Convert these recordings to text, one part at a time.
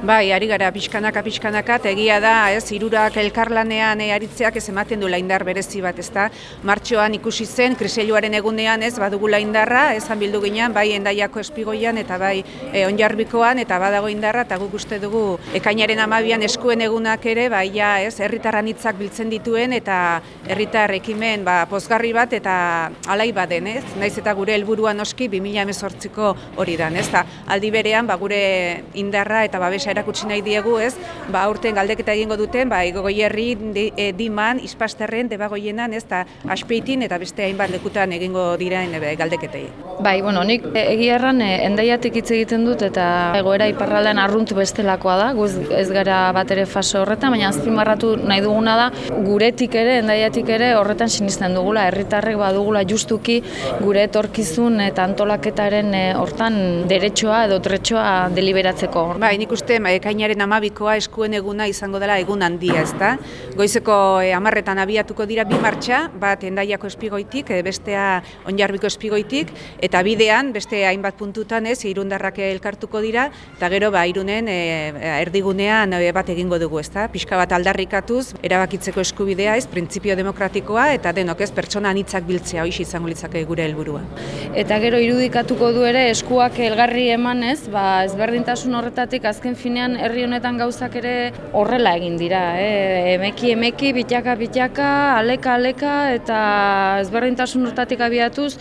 Bai, ari gara pixkanaka pixkanaka, eta egia da, ez, hirurak elkarlanean e, aritzeak ez ematen du indar berezi bat, ezta? Martxoan ikusi zen, kriseiluaren egunean, ez, badugula indarra, ezan bildu ginean, bai endaiako espigoian eta bai e, onjarbikoan, eta badago indarra, eta guk uste dugu ekainaren amabian eskuen egunak ere, bai, ja, ez, herritarran hitzak biltzen dituen, eta herritar ekimen, ba, pozgarri bat, eta alai baden, ez? Naiz eta gure helburua noski 2018ko hori dan, ez? Ta, aldi berean, ba, gure indarra eta babesa erakutsi nahi diegu, ez? Ba, aurten galdeketa egingo duten, ba, Goierri, di, e, Diman, Ispasterren, Debagoienan, ez? Ta, Aspeitin eta beste hainbat lekutan egingo dira ebe, galdeketei. Bai, bueno, nik egia erran e, endaiatik hitz egiten dut eta egoera iparraldean arruntu bestelakoa da, guz ez gara bat ere fase horretan, baina azpimarratu nahi duguna da, guretik ere, endaiatik ere horretan sinisten dugula, herritarrek badugula justuki gure etorkizun eta antolaketaren e, hortan deretxoa edo tretxoa deliberatzeko. Bai, nik uste ekainaren amabikoa eskuen eguna izango dela egun handia, ezta? Goizeko e, amarretan abiatuko dira bi martxa, bat endaiako espigoitik, e, bestea onjarbiko espigoitik, eta bidean, beste hainbat puntutan ez, irundarrak elkartuko dira, eta gero ba, irunen e, erdigunean e, bat egingo dugu, ezta? Pixka bat aldarrikatuz, erabakitzeko eskubidea ez, printzipio demokratikoa, eta denok ez, pertsona anitzak biltzea, hoiz izango litzake gure helburua. Eta gero irudikatuko du ere eskuak elgarri emanez, ba, ezberdintasun horretatik azken finean herri honetan gauzak ere horrela egin dira. E, emeki, emeki, bitaka, bitaka, aleka, aleka, eta ezberdintasun horretatik abiatuz,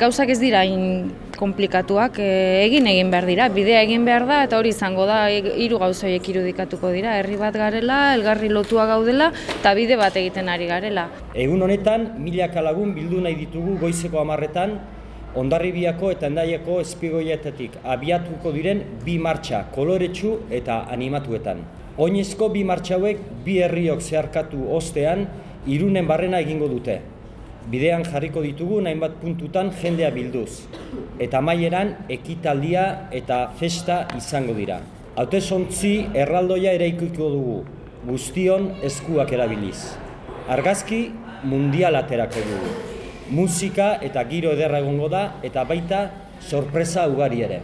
gauzak ez dira in komplikatuak e, egin egin behar dira, bidea egin behar da eta hori izango da hiru gauzoiek irudikatuko dira, herri bat garela, elgarri lotua gaudela eta bide bat egiten ari garela. Egun honetan, milaka lagun bildu nahi ditugu goizeko amarretan, Ondarribiako eta Endaiako espigoietatik abiatuko diren bi martxa koloretsu eta animatuetan. Oinezko bi martxa hauek bi herriok zeharkatu ostean irunen barrena egingo dute. Bidean jarriko ditugu hainbat puntutan jendea bilduz. Eta maieran ekitaldia eta festa izango dira. Haute sontzi erraldoia ere ikuiko dugu, guztion eskuak erabiliz. Argazki mundial aterako dugu musika eta giro ederra egongo da eta baita sorpresa ugari ere.